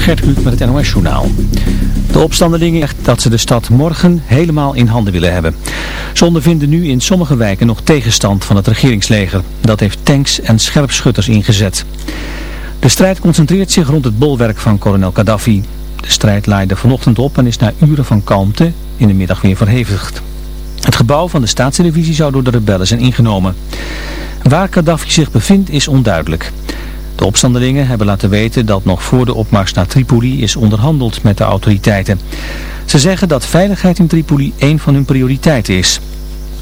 Gert Kluk met het NOS Journaal. De opstandelingen zegt dat ze de stad morgen helemaal in handen willen hebben. Ze ondervinden nu in sommige wijken nog tegenstand van het regeringsleger. Dat heeft tanks en scherpschutters ingezet. De strijd concentreert zich rond het bolwerk van kolonel Gaddafi. De strijd laaide vanochtend op en is na uren van kalmte in de middag weer verhevigd. Het gebouw van de staatstelevisie zou door de rebellen zijn ingenomen. Waar Gaddafi zich bevindt is onduidelijk. De opstandelingen hebben laten weten dat nog voor de opmars naar Tripoli is onderhandeld met de autoriteiten. Ze zeggen dat veiligheid in Tripoli een van hun prioriteiten is.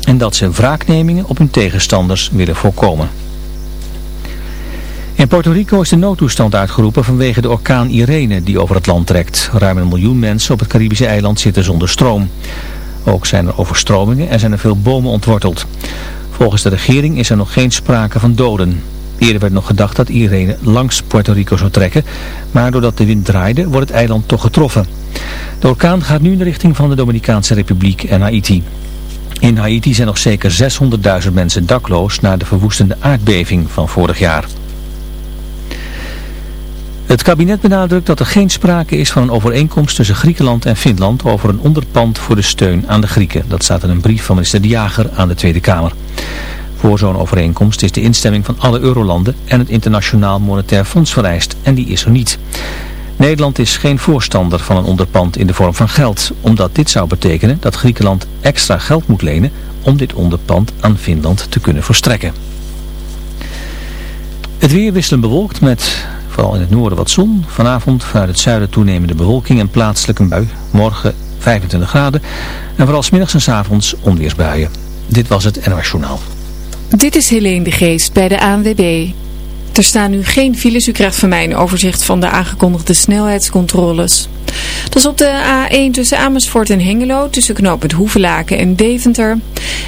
En dat ze wraaknemingen op hun tegenstanders willen voorkomen. In Puerto Rico is de noodtoestand uitgeroepen vanwege de orkaan Irene die over het land trekt. Ruim een miljoen mensen op het Caribische eiland zitten zonder stroom. Ook zijn er overstromingen en zijn er veel bomen ontworteld. Volgens de regering is er nog geen sprake van doden. Eerder werd nog gedacht dat Irene langs Puerto Rico zou trekken, maar doordat de wind draaide wordt het eiland toch getroffen. De orkaan gaat nu in de richting van de Dominicaanse Republiek en Haiti. In Haiti zijn nog zeker 600.000 mensen dakloos na de verwoestende aardbeving van vorig jaar. Het kabinet benadrukt dat er geen sprake is van een overeenkomst tussen Griekenland en Finland over een onderpand voor de steun aan de Grieken. Dat staat in een brief van minister De Jager aan de Tweede Kamer. Voor zo'n overeenkomst is de instemming van alle eurolanden en het Internationaal Monetair Fonds vereist en die is er niet. Nederland is geen voorstander van een onderpand in de vorm van geld, omdat dit zou betekenen dat Griekenland extra geld moet lenen om dit onderpand aan Finland te kunnen verstrekken. Het weer wisselend bewolkt met vooral in het noorden wat zon. Vanavond vanuit het zuiden toenemende bewolking en plaatselijk een bui. Morgen 25 graden en vooral smiddags en s avonds onweersbuien. Dit was het NOS Journaal. Dit is Helene de Geest bij de ANWB. Er staan nu geen files. U krijgt van mij een overzicht van de aangekondigde snelheidscontroles. Dat is op de A1 tussen Amersfoort en Hengelo, tussen knooppunt Hoevelaken en Deventer.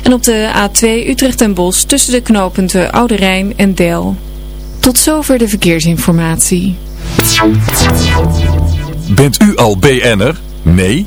En op de A2 Utrecht en Bos tussen de knooppunten Oude Rijn en Del. Tot zover de verkeersinformatie. Bent u al BN'er? Nee?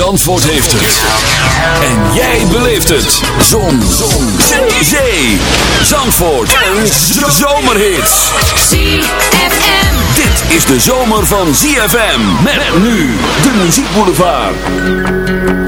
Zandvoort heeft het. En jij beleeft het. Zon. Zon. Zee. Zandvoort. En zomerhits. ZFM. Dit is de zomer van ZFM. Met nu de muziekboulevard.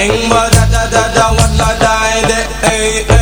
eng ba da da da da what la da de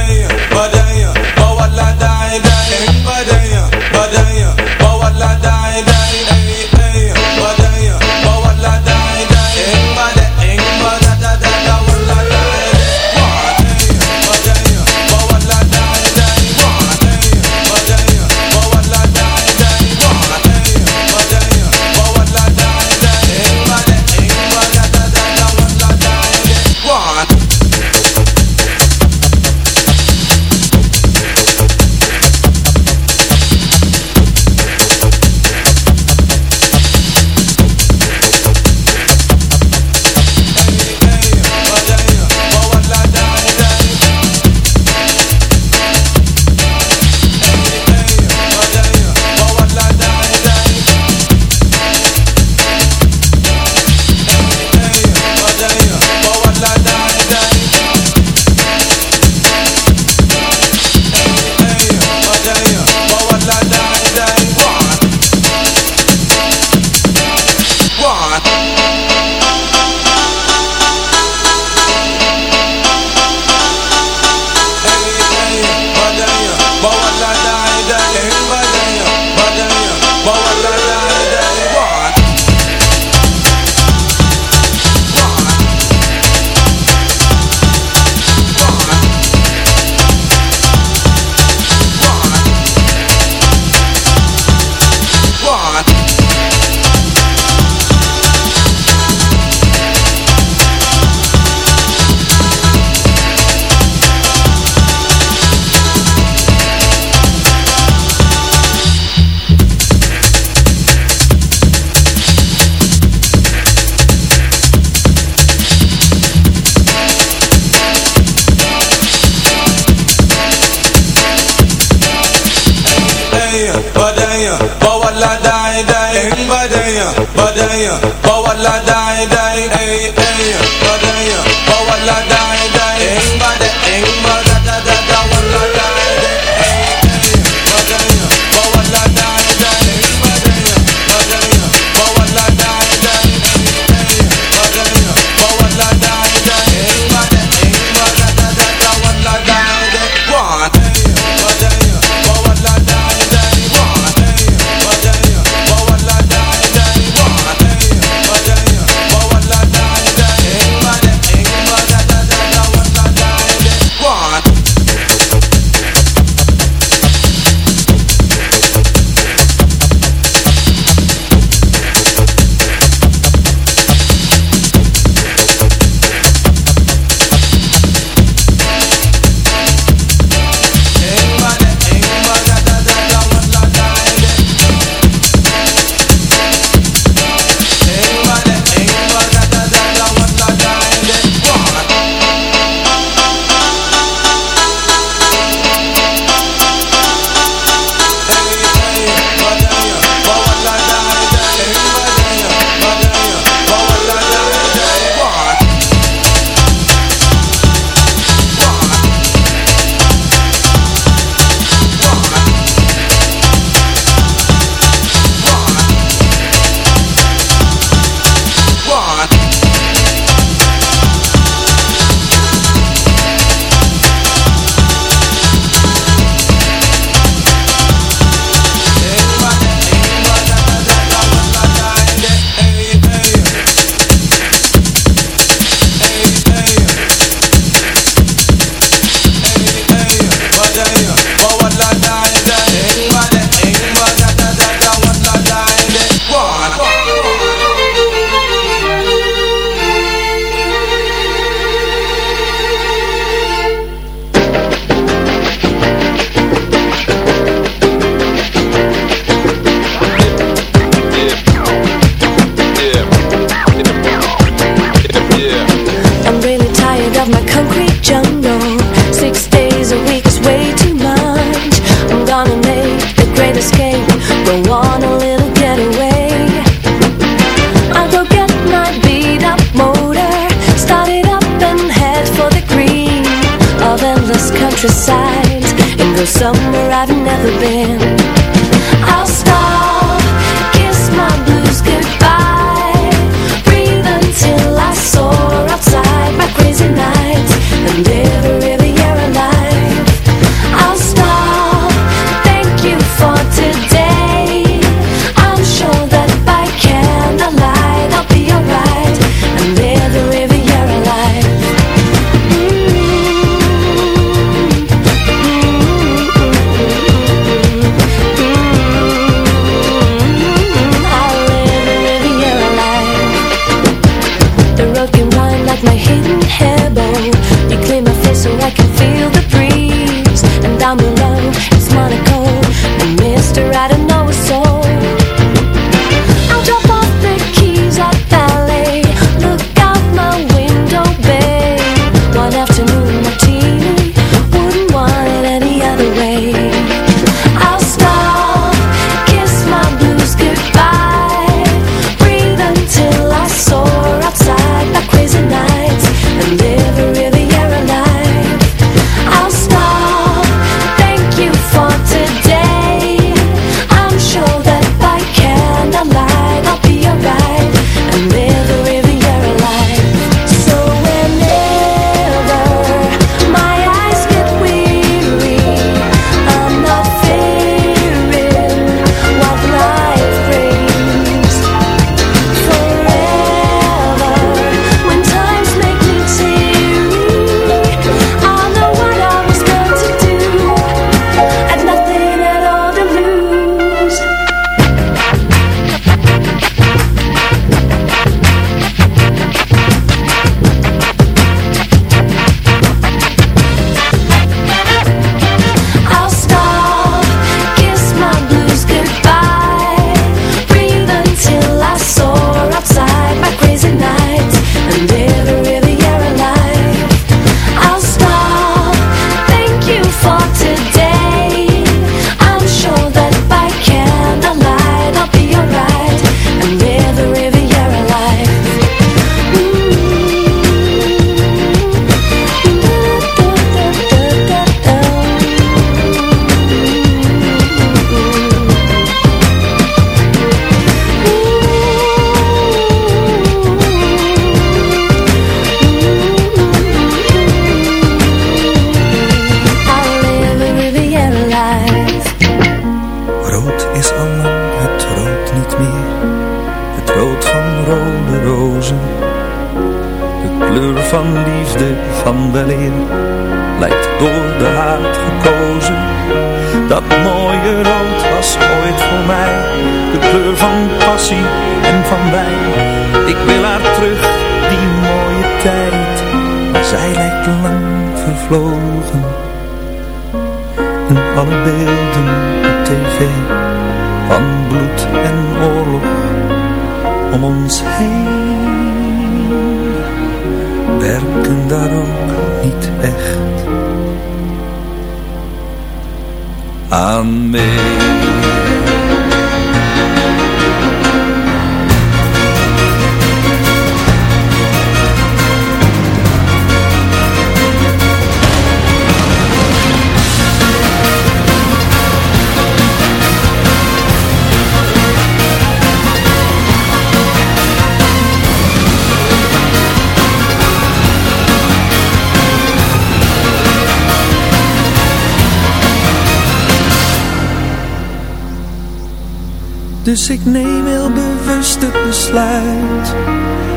Dus ik neem heel bewust het besluit.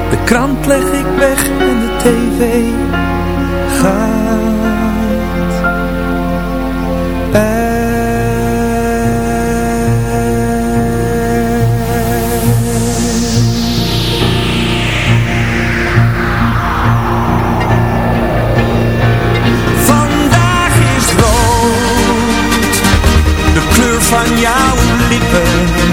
De krant leg ik weg en de tv gaat. Uit. Vandaag is rood, de kleur Van jouw lippen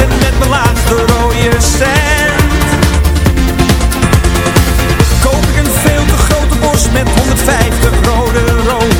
en met mijn laatste rode cent. Koop ik een veel te grote bos met 150 rode rozen.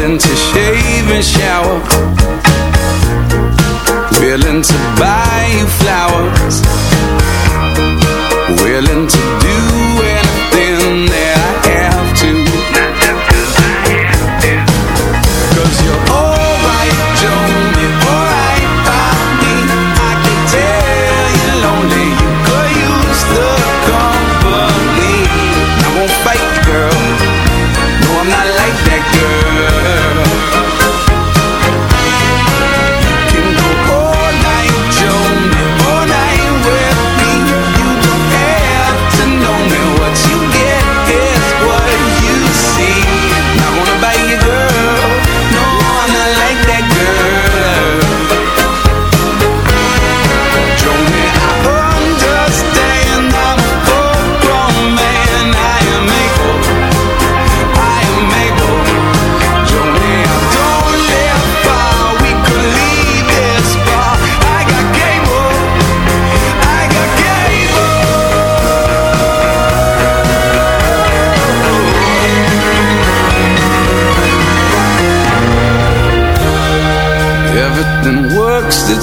Willing to shave and shower. Willing to buy you flowers. Willing to do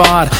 de boulevard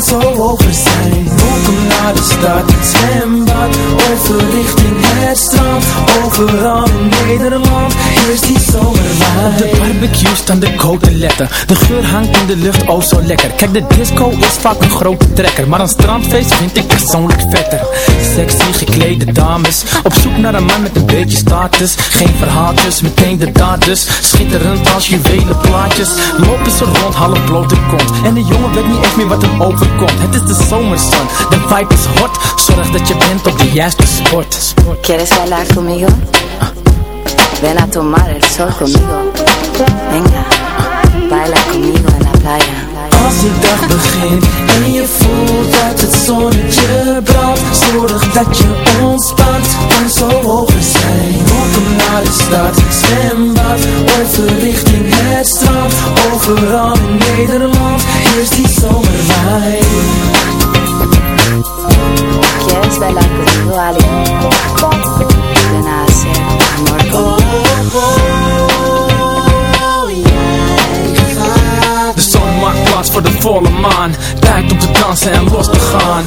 zo over zijn. Welkom naar de stad, zwembad Overrichting het strand. Overal in Nederland is die zomerwijn. Op de barbecue staan de code letter. De geur hangt in de lucht, oh zo lekker. Kijk de disco is vaak een grote trekker. Maar een strandfeest vind ik persoonlijk vetter. Sexy geklede dames Op zoek naar een man met een beetje status. Geen verhaaltjes, meteen de daders. Schitterend als juwelen plaatjes. Lopen ze rond, half blote kont. En de jongen weet niet echt meer wat hem overkomt Het is de zomerzon, de vibe is hot Zorg dat je bent op de juiste sport ¿Quieres bailar conmigo? Ven a tomar el sol conmigo. Venga, baila conmigo en la playa. Als de dag begint. En je voelt dat het zonnetje brandt. Zorg dat je ontspant en zo over zijn. Welkom naar de stad, zwembad, overrichting het strand. Overal in Nederland is die zomerwijn. ¿Quieres bailar conmigo, Ali? Ven a hacer amor De zon maakt plaats voor de volle maan. Tijd om te dansen en los te gaan.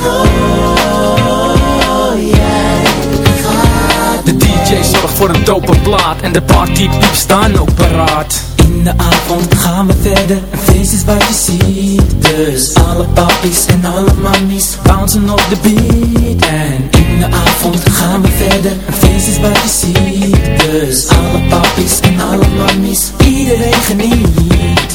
De DJ zorgt voor een dope plaat En de partypieps staan ook paraat. In de avond gaan we verder Een feest is wat je ziet. Dus alle papies en alle mammies Bouncen op de beat. En in de avond gaan we verder Een feest is wat je ziet. Dus alle papies en alle mammies Iedereen geniet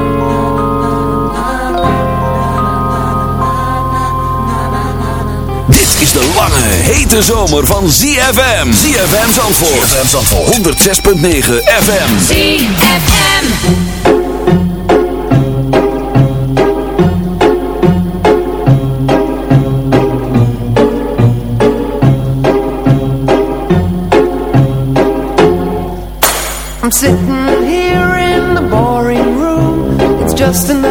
Dit is de lange, hete zomer van ZFM. ZFM Zandvoort. ZFM Zandvoort. 106.9 FM. ZFM. I'm sitting here in the boring room. It's just another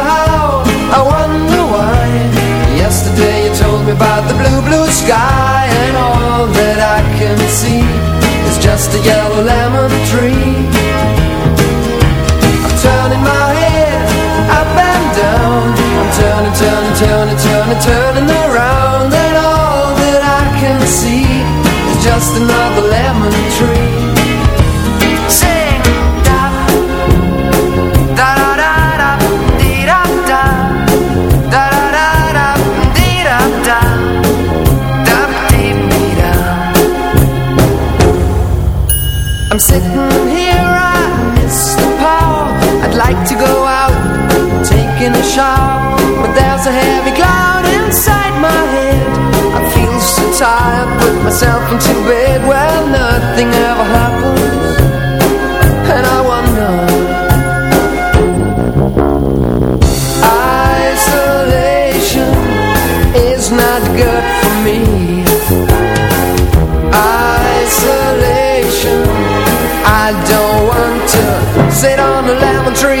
me about the blue, blue sky, and all that I can see is just a yellow lemon tree. nothing ever happens And I wonder. Isolation is not good for me. Isolation I don't want to sit on a lemon tree.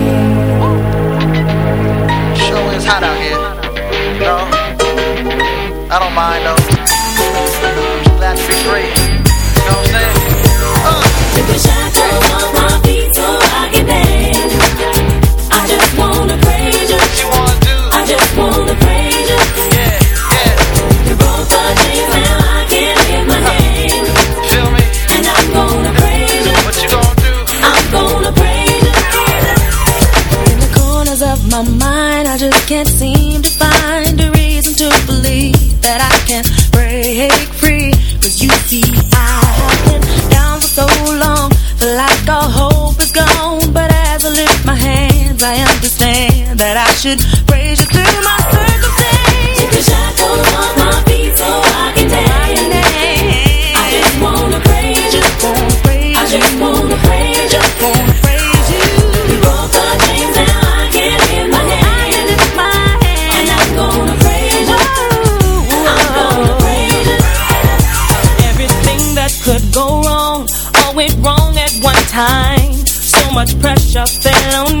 should praise you through my circumstance. Take a shackles off my feet so I can dance. I just wanna praise you. I just wanna praise you. You. Broke the chains now I can't my I'm gonna praise you. Everything that could go wrong all went wrong at one time. So much pressure fell on